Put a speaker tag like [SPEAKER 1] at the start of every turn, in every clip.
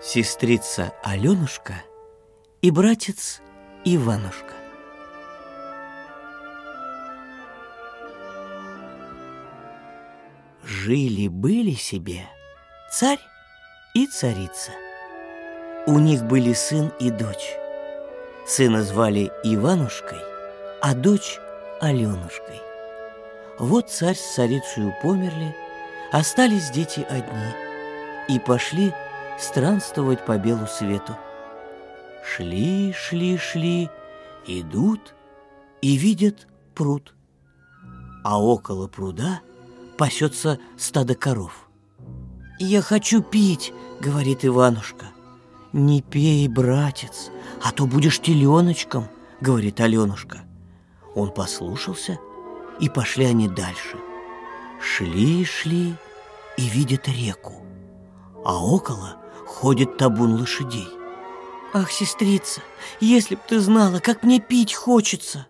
[SPEAKER 1] Сестрица Аленушка и братец Иванушка. Жили-были себе царь и царица. У них были сын и дочь. Сына звали Иванушкой, а дочь Аленушкой. Вот царь с царицей померли, остались дети одни и пошли странствовать по белу свету. Шли, шли, шли, идут и видят пруд. А около пруда пасется стадо коров. «Я хочу пить», — говорит Иванушка. «Не пей, братец, а то будешь теленочком», — говорит Аленушка. Он послушался, и пошли они дальше. Шли, шли и видят реку, а около ходит табун лошадей. «Ах, сестрица, если б ты знала, как мне пить хочется!»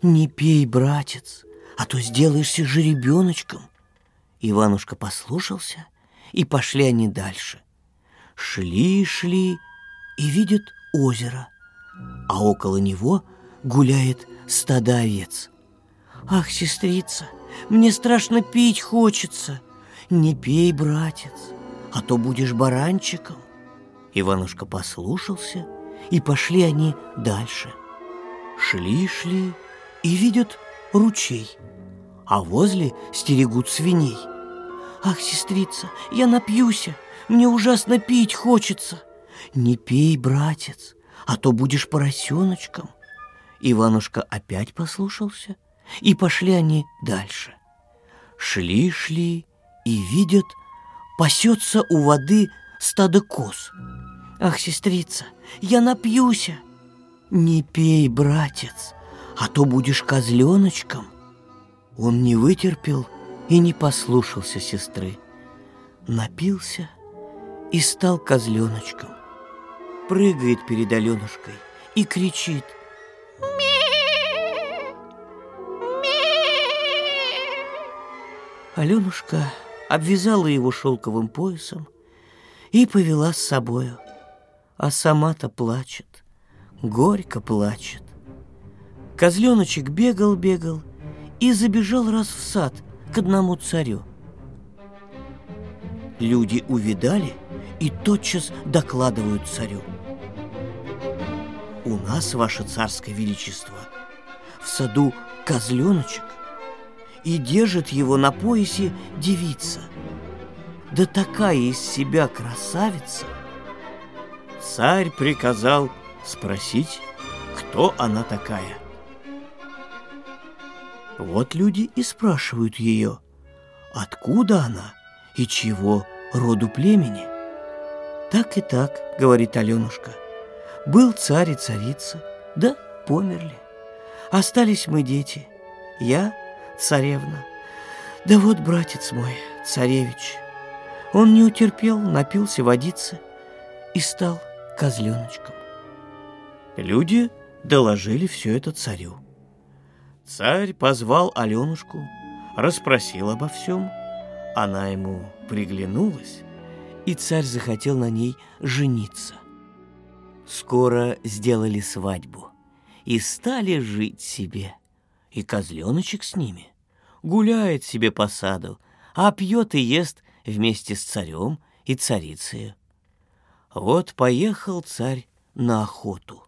[SPEAKER 1] «Не пей, братец, а то сделаешься жеребеночком!» Иванушка послушался, и пошли они дальше. Шли, шли и видят озеро, а около него гуляет стадо овец. «Ах, сестрица, мне страшно пить хочется!» «Не пей, братец, а то будешь баранчиком». Иванушка послушался, и пошли они дальше. Шли-шли и видят ручей, а возле стерегут свиней. «Ах, сестрица, я напьюся, мне ужасно пить хочется». «Не пей, братец, а то будешь поросеночком». Иванушка опять послушался, и пошли они дальше. Шли-шли и видят, пасется у воды стадо коз. Ах, сестрица, я напьюся. Не пей, братец, а то будешь козленочком. Он не вытерпел и не послушался сестры. Напился и стал козленочком. Прыгает перед Аленушкой и кричит Аленушка обвязала его шелковым поясом и повела с собою – а сама-то плачет, горько плачет. Козленочек бегал-бегал и забежал раз в сад к одному царю. Люди увидали и тотчас докладывают царю. У нас, ваше царское величество, в саду козленочек, и держит его на поясе девица. Да такая из себя красавица — царь приказал спросить, кто она такая. Вот люди и спрашивают ее, откуда она и чего роду племени. Так и так, говорит Аленушка, был царь и царица, да померли. Остались мы дети, я царевна. Да вот братец мой, царевич, он не утерпел, напился водицы и стал козленочком. Люди доложили все это царю. Царь позвал Аленушку, расспросил обо всем. Она ему приглянулась, и царь захотел на ней жениться. Скоро сделали свадьбу и стали жить себе. И козленочек с ними гуляет себе по саду, а пьет и ест вместе с царем и царицей. Вот поехал царь на охоту.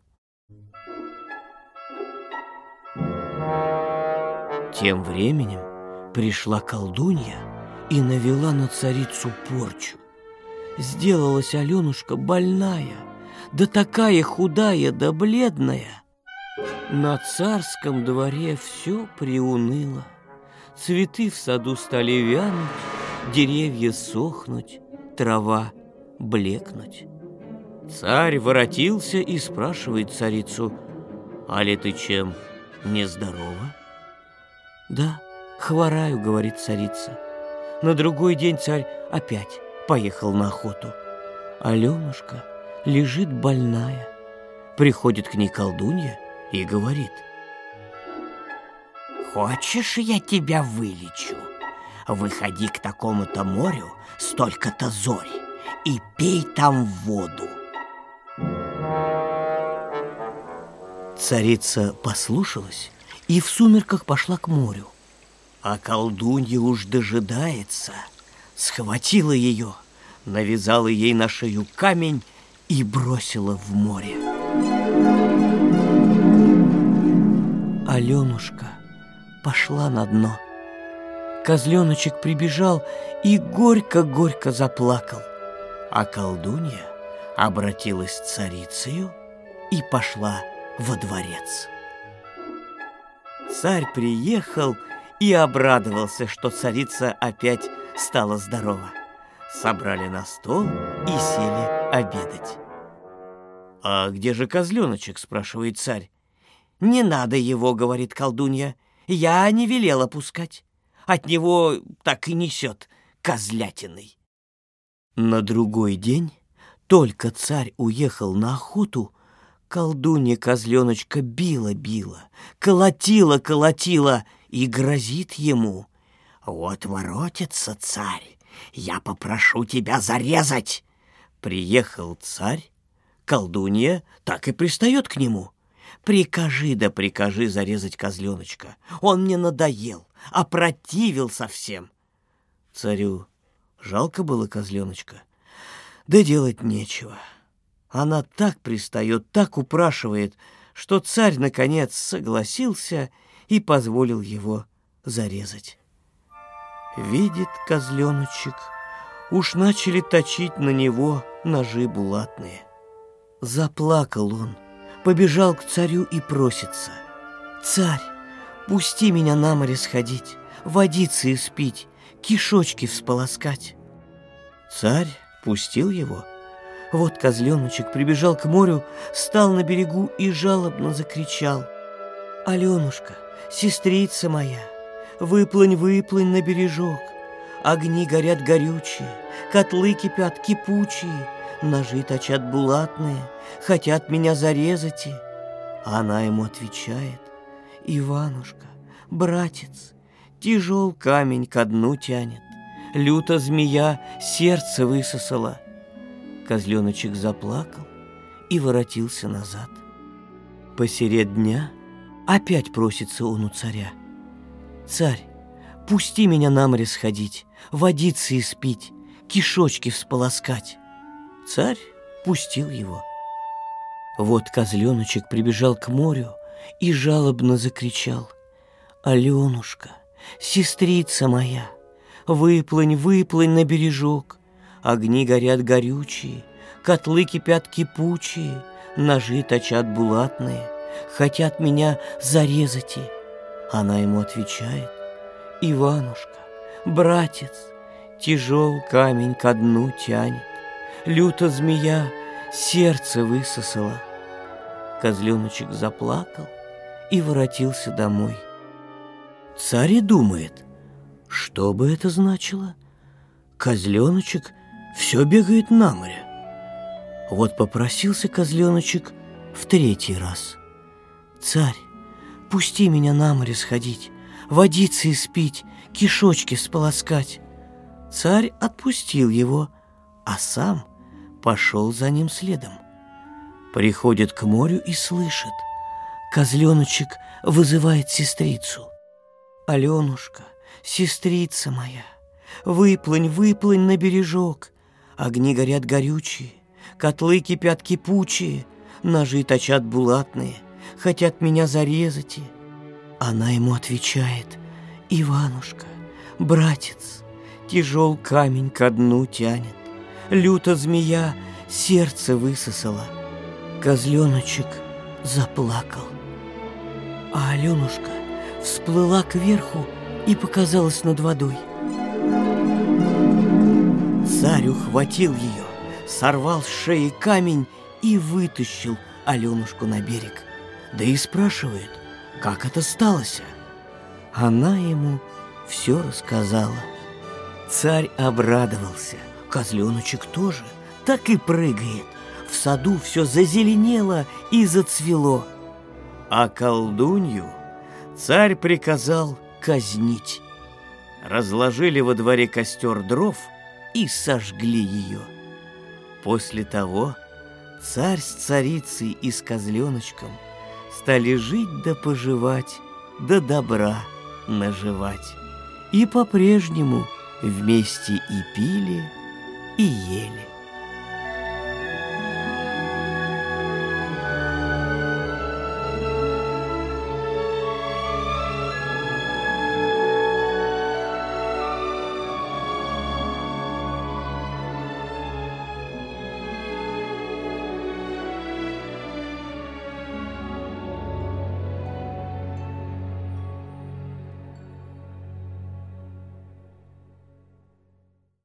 [SPEAKER 1] Тем временем пришла колдунья и навела на царицу порчу. Сделалась Аленушка больная, да такая худая да бледная. На царском дворе все приуныло. Цветы в саду стали вянуть, деревья сохнуть, трава блекнуть. Царь воротился и спрашивает царицу, «А ли ты чем, нездорова?» «Да, хвораю», — говорит царица. На другой день царь опять поехал на охоту. Аленушка лежит больная. Приходит к ней колдунья и говорит, «Хочешь, я тебя вылечу? Выходи к такому-то морю столько-то зорь и пей там воду. Царица послушалась и в сумерках пошла к морю. А колдунья уж дожидается, схватила ее, навязала ей на шею камень и бросила в море. Аленушка пошла на дно. Козленочек прибежал и горько-горько заплакал, а колдунья обратилась царицею и пошла во дворец. Царь приехал и обрадовался, что царица опять стала здорова. Собрали на стол и сели обедать. «А где же козленочек?» — спрашивает царь. «Не надо его», — говорит колдунья. «Я не велела пускать. От него так и несет козлятиной». На другой день только царь уехал на охоту, колдунья козленочка била-била, колотила-колотила и грозит ему. «Вот воротится царь, я попрошу тебя зарезать!» Приехал царь, колдунья так и пристает к нему. «Прикажи да прикажи зарезать козленочка, он мне надоел, опротивил совсем». Царю жалко было козленочка, да делать нечего. Она так пристает, так упрашивает, что царь, наконец, согласился и позволил его зарезать. Видит козленочек, уж начали точить на него ножи булатные. Заплакал он, побежал к царю и просится. «Царь, пусти меня на море сходить, водиться испить, кишочки всполоскать». Царь пустил его — вот козленочек прибежал к морю, стал на берегу и жалобно закричал. «Аленушка, сестрица моя, выплынь, выплынь на бережок. Огни горят горючие, котлы кипят кипучие, ножи точат булатные, хотят меня зарезать и...» Она ему отвечает. «Иванушка, братец, тяжел камень ко дну тянет, люта змея сердце высосала». Козленочек заплакал и воротился назад. Посеред дня опять просится он у царя. «Царь, пусти меня на море сходить, водиться испить, кишочки всполоскать». Царь пустил его. Вот козленочек прибежал к морю и жалобно закричал. «Аленушка, сестрица моя, выплынь, выплынь на бережок, Огни горят горючие, котлы кипят кипучие, Ножи точат булатные, хотят меня зарезать и... Она ему отвечает, Иванушка, братец, тяжел камень ко дну тянет, Люта змея сердце высосала. Козленочек заплакал и воротился домой. Царь и думает, что бы это значило? Козленочек все бегает на море. Вот попросился козленочек в третий раз. «Царь, пусти меня на море сходить, водиться и спить, кишочки сполоскать». Царь отпустил его, а сам пошел за ним следом. Приходит к морю и слышит. Козленочек вызывает сестрицу. «Аленушка, сестрица моя, выплынь, выплынь на бережок, Огни горят горючие, котлы кипят кипучие, Ножи точат булатные, хотят меня зарезать. И... Она ему отвечает, Иванушка, братец, тяжел камень ко дну тянет, Люта змея сердце высосала. Козленочек заплакал. А Аленушка всплыла кверху и показалась над водой. Царь ухватил ее, сорвал с шеи камень и вытащил Аленушку на берег. Да и спрашивает, как это сталося? Она ему все рассказала. Царь обрадовался, козленочек тоже, так и прыгает. В саду все зазеленело и зацвело. А колдунью царь приказал казнить. Разложили во дворе костер дров — и сожгли ее. После того царь с царицей и с козленочком стали жить да поживать, да добра наживать. И по-прежнему вместе и пили, и ели.